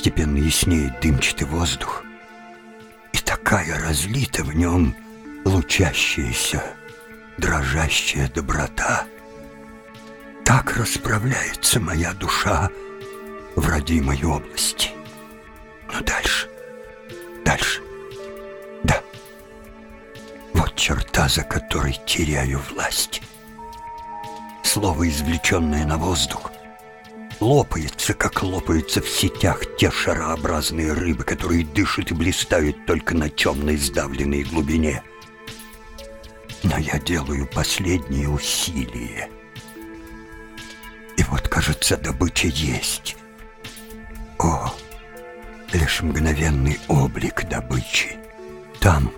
постепенно яснеет дымчатый воздух, и такая разлита в нем лучащаяся, дрожащая доброта. Так расправляется моя душа в родимой области. Но дальше, дальше, да, вот черта, за которой теряю власть. Слово, извлеченное на воздух, лопается, как лопаются в сетях те шарообразные рыбы, которые дышат и блистают только на темной сдавленной глубине. Но я делаю последние усилия. И вот, кажется, добыча есть. О, лишь мгновенный облик добычи. Там,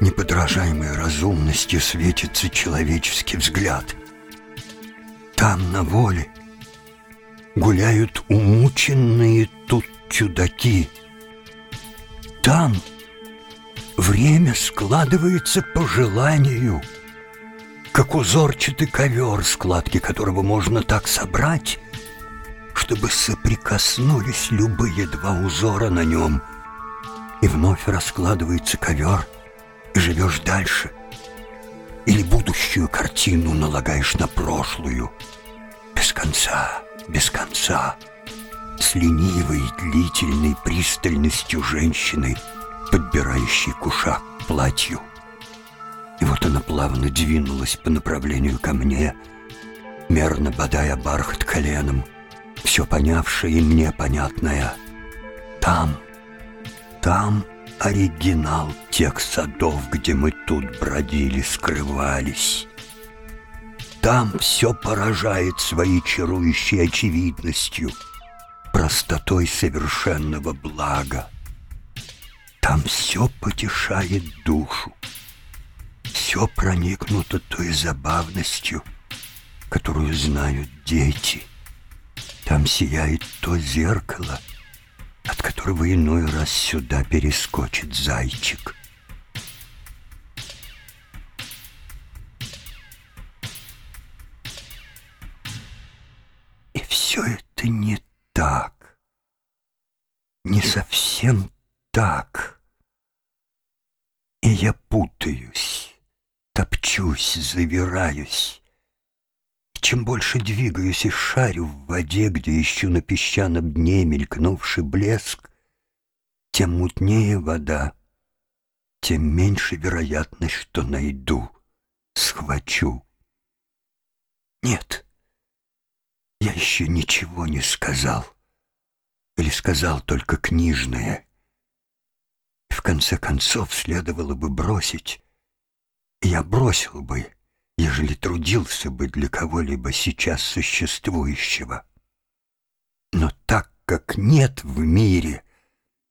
неподражаемой разумностью, светится человеческий взгляд. Там, на воле, гуляют умученные тут чудаки. Там время складывается по желанию, как узорчатый ковер, складки которого можно так собрать, чтобы соприкоснулись любые два узора на нем, и вновь раскладывается ковер, и живешь дальше. Или будущую картину налагаешь на прошлую, без конца без конца, с ленивой, длительной пристальностью женщины, подбирающей куша к платью. И вот она плавно двинулась по направлению ко мне, мерно бодая бархат коленом, все понявшее и мне понятное. Там, там оригинал тех садов, где мы тут бродили, скрывались. Там все поражает своей чарующей очевидностью, простотой совершенного блага. Там все потешает душу, все проникнуто той забавностью, которую знают дети. Там сияет то зеркало, от которого иной раз сюда перескочит зайчик. Все это не так. Не совсем так. И я путаюсь, топчусь, завираюсь. чем больше двигаюсь и шарю в воде, где ищу на песчаном дне мелькнувший блеск, тем мутнее вода, тем меньше вероятность, что найду, схвачу. Нет, я еще ничего не сказал. Или сказал только книжное. В конце концов, следовало бы бросить. Я бросил бы, ежели трудился бы для кого-либо сейчас существующего. Но так как нет в мире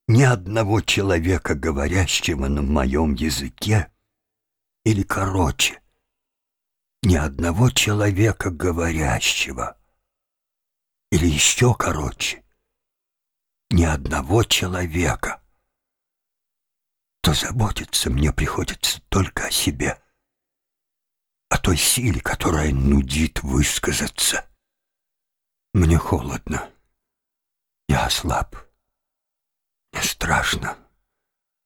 ни одного человека, говорящего на моем языке, или короче, ни одного человека, говорящего — или еще короче, ни одного человека, то заботиться мне приходится только о себе, о той силе, которая нудит высказаться. Мне холодно, я ослаб, мне страшно.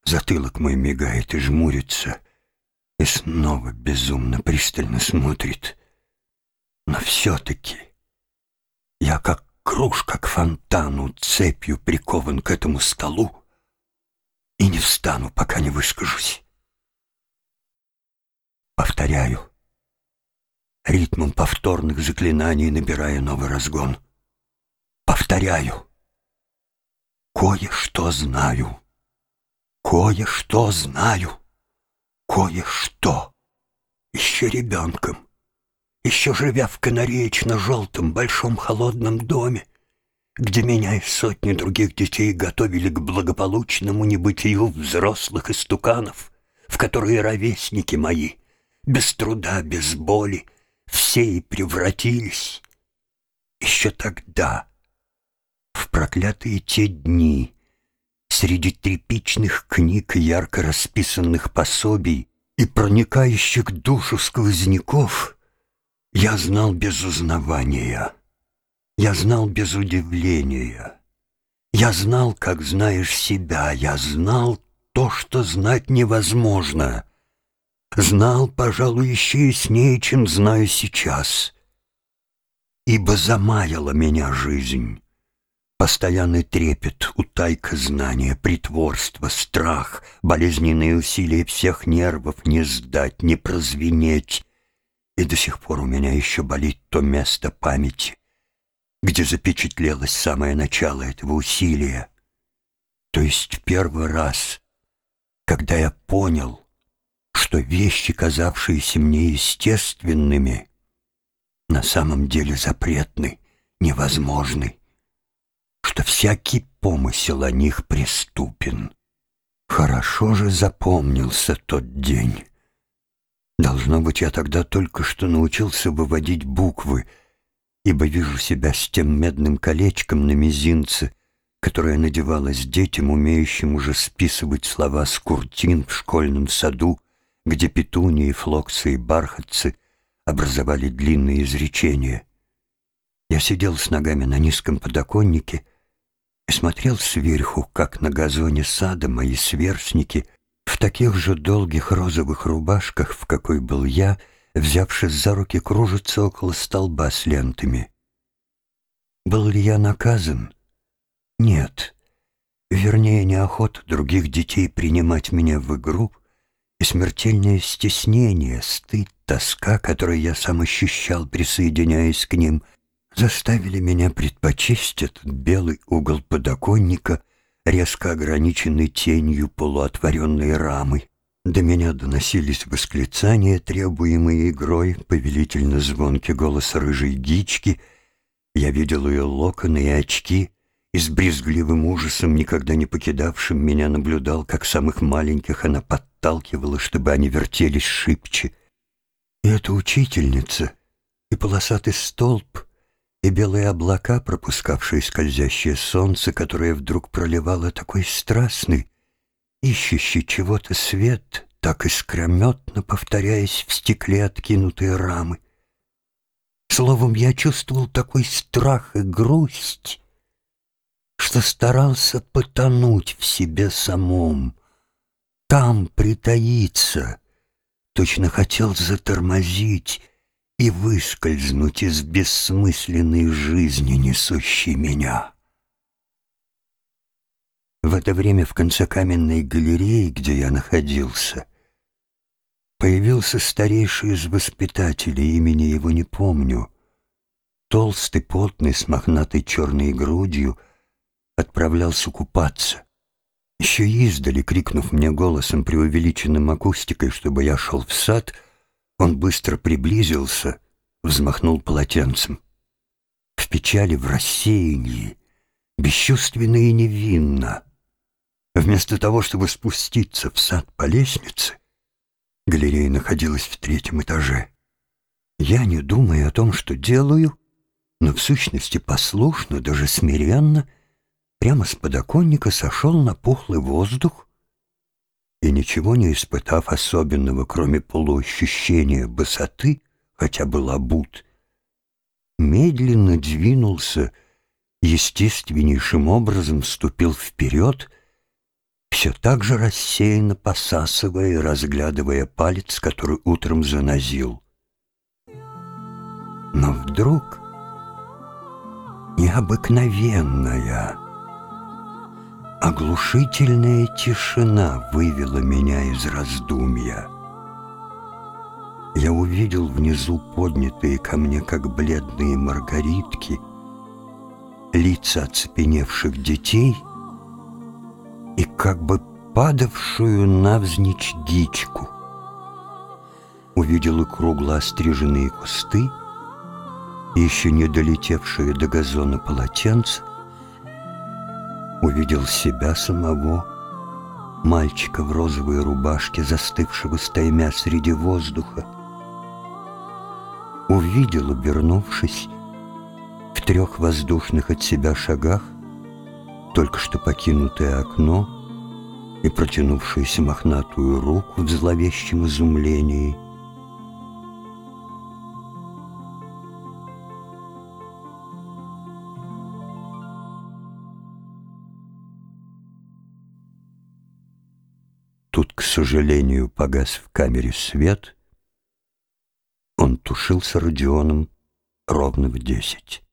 Затылок мой мигает и жмурится, и снова безумно пристально смотрит. Но все-таки я как кружка к фонтану цепью прикован к этому столу и не встану, пока не выскажусь. Повторяю, ритмом повторных заклинаний набирая новый разгон. Повторяю, кое-что знаю, кое-что знаю, кое-что. Еще ребенком еще живя в канареечно-желтом большом холодном доме, где меня и сотни других детей готовили к благополучному небытию взрослых истуканов, в которые ровесники мои, без труда, без боли, все и превратились. Еще тогда, в проклятые те дни, среди тряпичных книг и ярко расписанных пособий и проникающих душу сквозняков — я знал без узнавания, я знал без удивления, Я знал, как знаешь себя, я знал то, что знать невозможно. Знал, пожалуй, еще яснее, чем знаю сейчас. Ибо замаяла меня жизнь. Постоянный трепет, утайка знания, притворство, страх, болезненные усилия всех нервов не сдать, не прозвенеть. И до сих пор у меня еще болит то место памяти, где запечатлелось самое начало этого усилия. То есть первый раз, когда я понял, что вещи, казавшиеся мне естественными, на самом деле запретны, невозможны, что всякий помысел о них преступен. Хорошо же запомнился тот день. Должно быть, я тогда только что научился выводить буквы — ибо вижу себя с тем медным колечком на мизинце, которое надевалось детям, умеющим уже списывать слова с куртин в школьном саду, где петунии, флоксы и бархатцы образовали длинные изречения. Я сидел с ногами на низком подоконнике и смотрел сверху, как на газоне сада мои сверстники таких же долгих розовых рубашках, в какой был я — взявшись за руки, кружится около столба с лентами. Был ли я наказан? Нет. Вернее, неохота других детей принимать меня в игру и смертельное стеснение, стыд, тоска, которые я сам ощущал, присоединяясь к ним, заставили меня предпочесть этот белый угол подоконника, резко ограниченный тенью полуотворенной рамы. До меня доносились восклицания, требуемые игрой, повелительно звонкий голос рыжей гички. Я видел ее локоны и очки, и с брезгливым ужасом, никогда не покидавшим меня, наблюдал, как самых маленьких она подталкивала, чтобы они вертелись шибче. И эта учительница, и полосатый столб, и белые облака, пропускавшие скользящее солнце, которое вдруг проливало такой страстный, ищущий чего-то свет, так искрометно повторяясь в стекле откинутые рамы. Словом, я чувствовал такой страх и грусть, что старался потонуть в себе самом, там притаиться, точно хотел затормозить и выскользнуть из бессмысленной жизни, несущей меня. В это время в конце каменной галереи, где я находился, появился старейший из воспитателей, имени его не помню. Толстый, потный, с мохнатой черной грудью, отправлялся купаться. Еще издали, крикнув мне голосом, преувеличенным акустикой, чтобы я шел в сад, он быстро приблизился, взмахнул полотенцем. В печали, в рассеянии, бесчувственно и невинно — Вместо того, чтобы спуститься в сад по лестнице, галерея находилась в третьем этаже. Я, не думая о том, что делаю, но в сущности послушно, даже смиренно, прямо с подоконника сошел на пухлый воздух и, ничего не испытав особенного, кроме полуощущения высоты, хотя был обут, медленно двинулся, естественнейшим образом вступил вперед — все так же рассеянно посасывая и разглядывая палец, который утром занозил. Но вдруг необыкновенная, оглушительная тишина вывела меня из раздумья. Я увидел внизу поднятые ко мне, как бледные маргаритки, лица оцепеневших детей — и как бы падавшую навзничь дичку. Увидел и кругло остриженные кусты, еще не долетевшие до газона полотенца. Увидел себя самого, мальчика в розовой рубашке, застывшего стаймя среди воздуха. Увидел, обернувшись, в трех воздушных от себя шагах, только что покинутое окно и протянувшуюся мохнатую руку в зловещем изумлении. Тут, к сожалению, погас в камере свет. Он тушился Родионом ровно в десять.